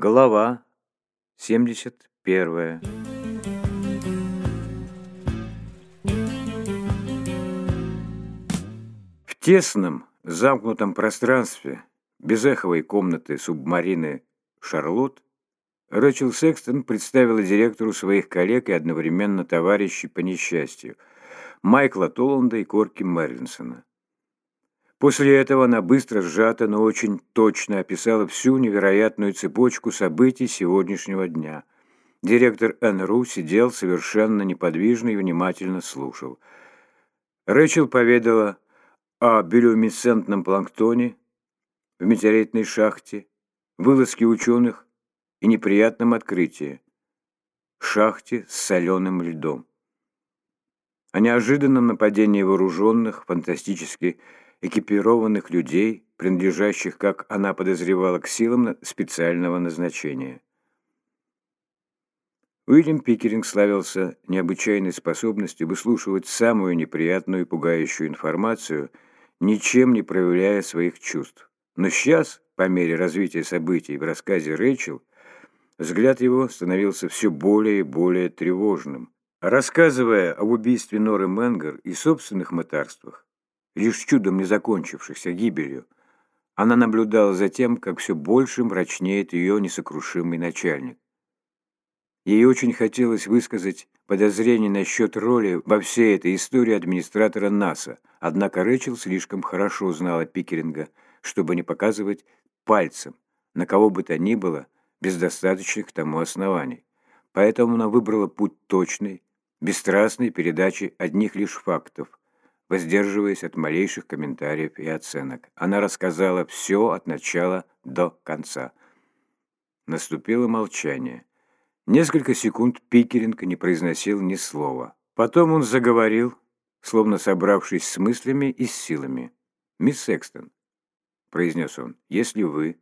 Глава 71 В тесном, замкнутом пространстве безэховой комнаты субмарины «Шарлотт» Рэчел Секстон представила директору своих коллег и одновременно товарищей по несчастью Майкла Толланда и Корки Мерлинсона. После этого она быстро, сжато, но очень точно описала всю невероятную цепочку событий сегодняшнего дня. Директор НРУ сидел совершенно неподвижно и внимательно слушал. Рэчел поведала о биолюминесцентном планктоне в метеоритной шахте, вылазке ученых и неприятном открытии – шахте с соленым льдом. О неожиданном нападении вооруженных, фантастически экипированных людей, принадлежащих, как она подозревала, к силам специального назначения. Уильям Пикеринг славился необычайной способностью выслушивать самую неприятную и пугающую информацию, ничем не проявляя своих чувств. Но сейчас, по мере развития событий в рассказе Рэйчел, взгляд его становился все более и более тревожным. Рассказывая об убийстве Норы Менгер и собственных мытарствах, лишь чудом не закончившихся гибелью, она наблюдала за тем, как все больше мрачнеет ее несокрушимый начальник. Ей очень хотелось высказать подозрение насчет роли во всей этой истории администратора НАСА, однако Рэчел слишком хорошо знала Пикеринга, чтобы не показывать пальцем на кого бы то ни было без достаточных к тому оснований. Поэтому она выбрала путь точной, бесстрастной передачи одних лишь фактов, воздерживаясь от малейших комментариев и оценок. Она рассказала все от начала до конца. Наступило молчание. Несколько секунд Пикеринг не произносил ни слова. Потом он заговорил, словно собравшись с мыслями и с силами. «Мисс Секстон», — произнес он, — «если вы...»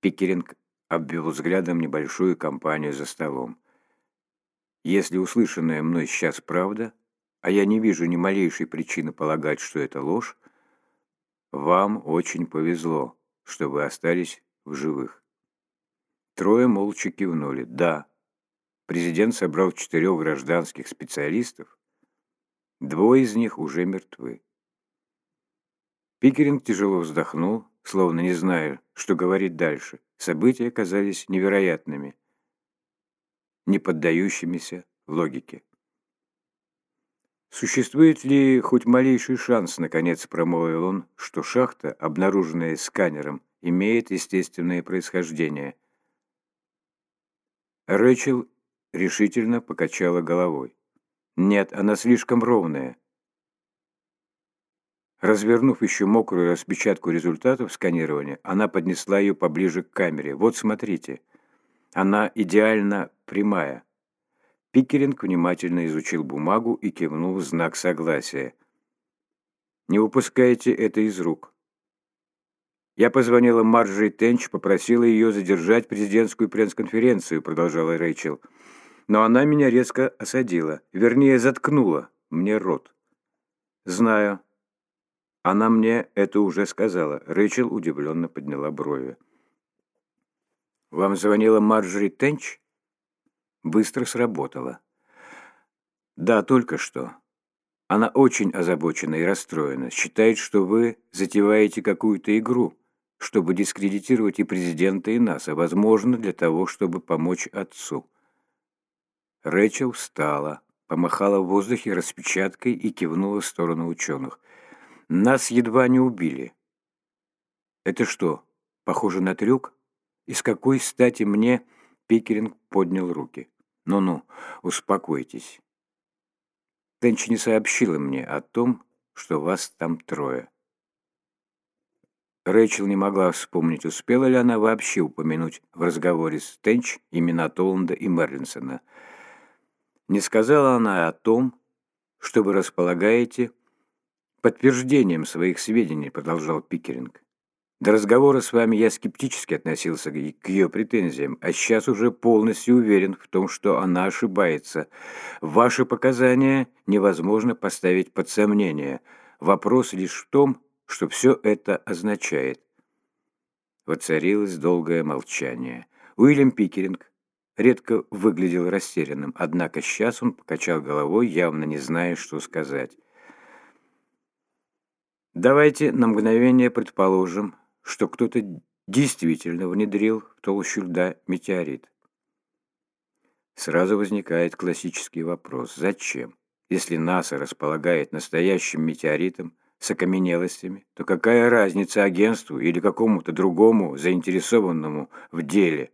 Пикеринг обвел взглядом небольшую компанию за столом. «Если услышанное мной сейчас правда, а я не вижу ни малейшей причины полагать, что это ложь, вам очень повезло, что вы остались в живых. Трое молча кивнули. Да, президент собрал четырех гражданских специалистов. Двое из них уже мертвы. Пикеринг тяжело вздохнул, словно не зная, что говорить дальше. События оказались невероятными, не поддающимися логике. «Существует ли хоть малейший шанс, — наконец промолвил он, — что шахта, обнаруженная сканером, имеет естественное происхождение?» Рэчел решительно покачала головой. «Нет, она слишком ровная». Развернув еще мокрую распечатку результатов сканирования, она поднесла ее поближе к камере. «Вот смотрите, она идеально прямая». Пикеринг внимательно изучил бумагу и кивнул в знак согласия. «Не выпускайте это из рук». «Я позвонила Марджи Тенч, попросила ее задержать президентскую пресс-конференцию», продолжала Рэйчел. «Но она меня резко осадила, вернее, заткнула мне рот». «Знаю». Она мне это уже сказала. Рэйчел удивленно подняла брови. «Вам звонила Марджори Тенч?» Быстро сработало. Да, только что. Она очень озабочена и расстроена, считает, что вы затеваете какую-то игру, чтобы дискредитировать и президента, и нас, а возможно, для того, чтобы помочь отцу. Рэчел встала, помахала в воздухе распечаткой и кивнула в сторону ученых. Нас едва не убили. Это что, похоже на трюк? И с какой стати мне... Пикеринг поднял руки. «Ну-ну, успокойтесь. Тенч не сообщила мне о том, что вас там трое». Рэйчел не могла вспомнить, успела ли она вообще упомянуть в разговоре с Тенч имена Толланда и Мерлинсона. Не сказала она о том, что вы располагаете подтверждением своих сведений, продолжал Пикеринг. До разговора с вами я скептически относился к ее претензиям, а сейчас уже полностью уверен в том, что она ошибается. Ваши показания невозможно поставить под сомнение. Вопрос лишь в том, что все это означает. Воцарилось долгое молчание. Уильям Пикеринг редко выглядел растерянным, однако сейчас он покачал головой, явно не зная, что сказать. Давайте на мгновение предположим, что кто-то действительно внедрил в толщу льда метеорит. Сразу возникает классический вопрос «Зачем?» Если НАСА располагает настоящим метеоритом с окаменелостями, то какая разница агентству или какому-то другому заинтересованному в деле,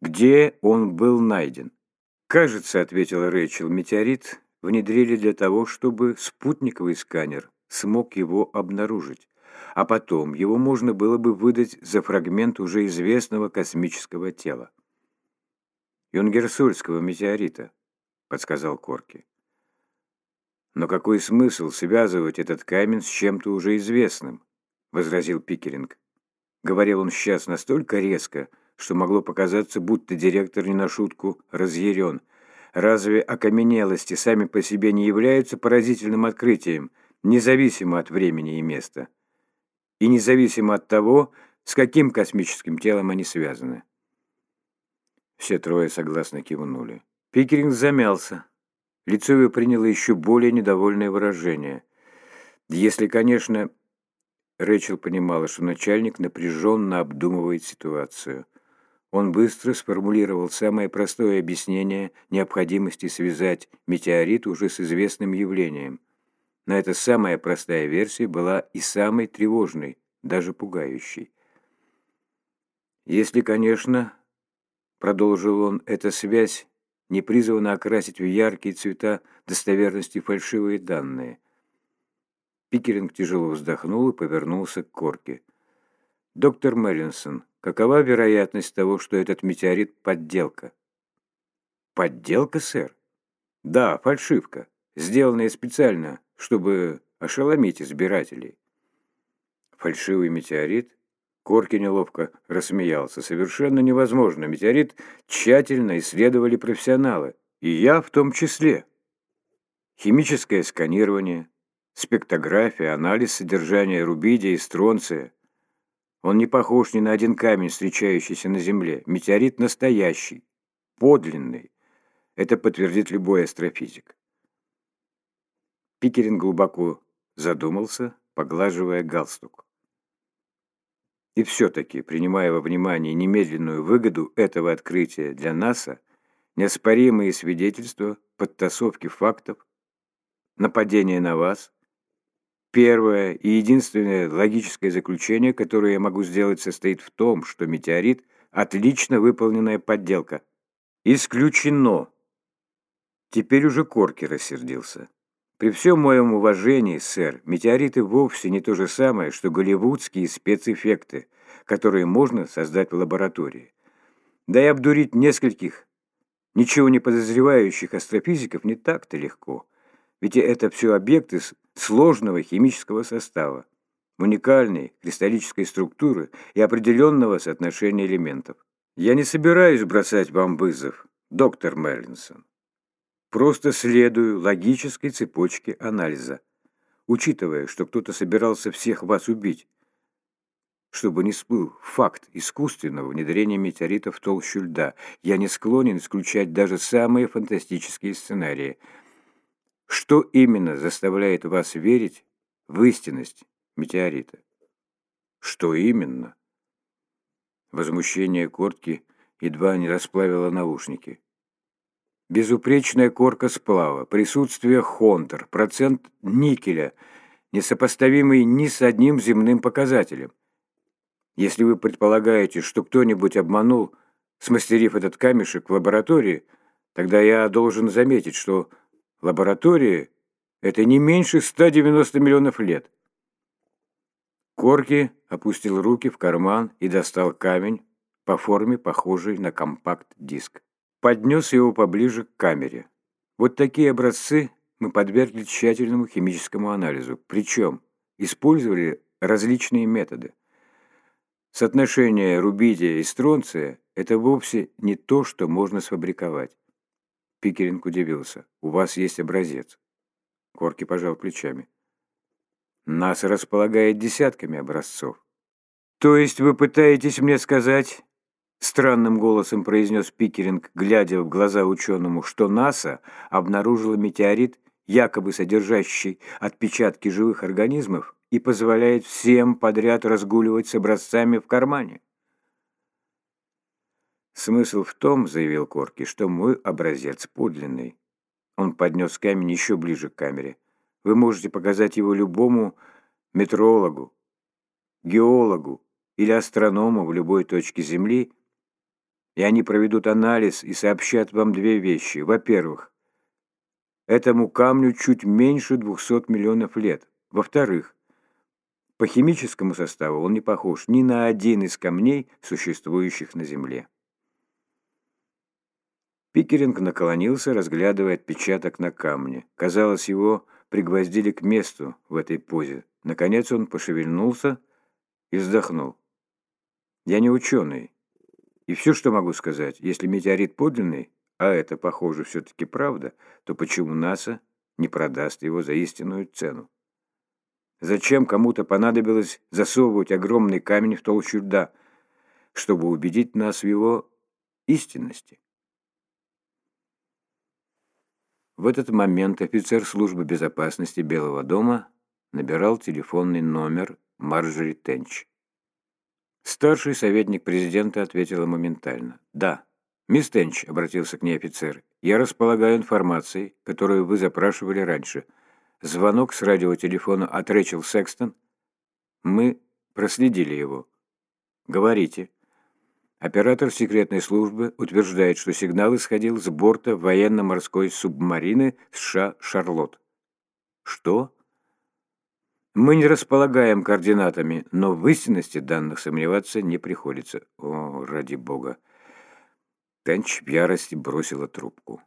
где он был найден? «Кажется», — ответила Рэйчел, — «метеорит внедрили для того, чтобы спутниковый сканер смог его обнаружить, а потом его можно было бы выдать за фрагмент уже известного космического тела». «Юнгерсольского метеорита», — подсказал Корки. «Но какой смысл связывать этот камень с чем-то уже известным?» — возразил Пикеринг. Говорил он сейчас настолько резко, что могло показаться, будто директор не на шутку разъярен. Разве окаменелости сами по себе не являются поразительным открытием, независимо от времени и места? И независимо от того, с каким космическим телом они связаны? Все трое согласно кивнули. Пикеринг замялся. Лицо его приняло еще более недовольное выражение. Если, конечно, Рэчел понимала, что начальник напряженно обдумывает ситуацию. Он быстро сформулировал самое простое объяснение необходимости связать метеорит уже с известным явлением. Но эта самая простая версия была и самой тревожной, даже пугающей. Если, конечно, продолжил он, эта связь не призвана окрасить в яркие цвета достоверности фальшивые данные. Пикеринг тяжело вздохнул и повернулся к Корке. «Доктор Меллинсон, какова вероятность того, что этот метеорит – подделка?» «Подделка, сэр?» «Да, фальшивка, сделанная специально, чтобы ошеломить избирателей». «Фальшивый метеорит?» Корки неловко рассмеялся. «Совершенно невозможно. Метеорит тщательно исследовали профессионалы. И я в том числе. Химическое сканирование, спектрография, анализ содержания рубидия и стронция. Он не похож ни на один камень, встречающийся на Земле. Метеорит настоящий, подлинный. Это подтвердит любой астрофизик». Пикерин глубоко задумался, поглаживая галстук. И все-таки, принимая во внимание немедленную выгоду этого открытия для НАСА, неоспоримые свидетельства, подтасовки фактов, нападение на вас, первое и единственное логическое заключение, которое я могу сделать, состоит в том, что метеорит – отлично выполненная подделка. Исключено. Теперь уже Корки рассердился. При всем моем уважении, сэр, метеориты вовсе не то же самое, что голливудские спецэффекты, которые можно создать в лаборатории. Да и обдурить нескольких, ничего не подозревающих астрофизиков не так-то легко. Ведь это все объекты сложного химического состава, уникальной кристаллической структуры и определенного соотношения элементов. Я не собираюсь бросать вам вызов, доктор Мерлинсон. Просто следую логической цепочке анализа, учитывая, что кто-то собирался всех вас убить, чтобы не всплыл факт искусственного внедрения метеоритов в толщу льда. Я не склонен исключать даже самые фантастические сценарии. Что именно заставляет вас верить в истинность метеорита? Что именно? Возмущение Кортки едва не расплавило наушники. Безупречная корка сплава, присутствие хонтер, процент никеля, несопоставимый ни с одним земным показателем. Если вы предполагаете, что кто-нибудь обманул, смастерив этот камешек в лаборатории, тогда я должен заметить, что лаборатория – это не меньше 190 миллионов лет. Корки опустил руки в карман и достал камень по форме, похожий на компакт-диск поднес его поближе к камере. Вот такие образцы мы подвергли тщательному химическому анализу, причем использовали различные методы. Соотношение рубидия и стронция – это вовсе не то, что можно сфабриковать. Пикеринг удивился. «У вас есть образец». Корки пожал плечами. «НАСА располагает десятками образцов. «То есть вы пытаетесь мне сказать...» Странным голосом произнес Пикеринг, глядя в глаза ученому, что НАСА обнаружила метеорит, якобы содержащий отпечатки живых организмов, и позволяет всем подряд разгуливать с образцами в кармане. «Смысл в том, — заявил Корки, — что мой образец подлинный». Он поднес камень еще ближе к камере. «Вы можете показать его любому метрологу, геологу или астроному в любой точке Земли, и они проведут анализ и сообщат вам две вещи. Во-первых, этому камню чуть меньше 200 миллионов лет. Во-вторых, по химическому составу он не похож ни на один из камней, существующих на Земле. Пикеринг наклонился, разглядывая отпечаток на камне. Казалось, его пригвоздили к месту в этой позе. Наконец он пошевельнулся и вздохнул. «Я не ученый. И все, что могу сказать, если метеорит подлинный, а это, похоже, все-таки правда, то почему НАСА не продаст его за истинную цену? Зачем кому-то понадобилось засовывать огромный камень в толщу льда, чтобы убедить нас в его истинности? В этот момент офицер службы безопасности Белого дома набирал телефонный номер Марджори Тенч. Старший советник президента ответила моментально. «Да». «Мисс Тенч», — обратился к ней офицер, — «я располагаю информацией, которую вы запрашивали раньше. Звонок с радиотелефона от Рэчел Секстон. Мы проследили его. Говорите». Оператор секретной службы утверждает, что сигнал исходил с борта военно-морской субмарины США «Шарлотт». «Что?» Мы не располагаем координатами, но в истинности данных сомневаться не приходится. О, ради бога. Тенч в ярости бросила трубку.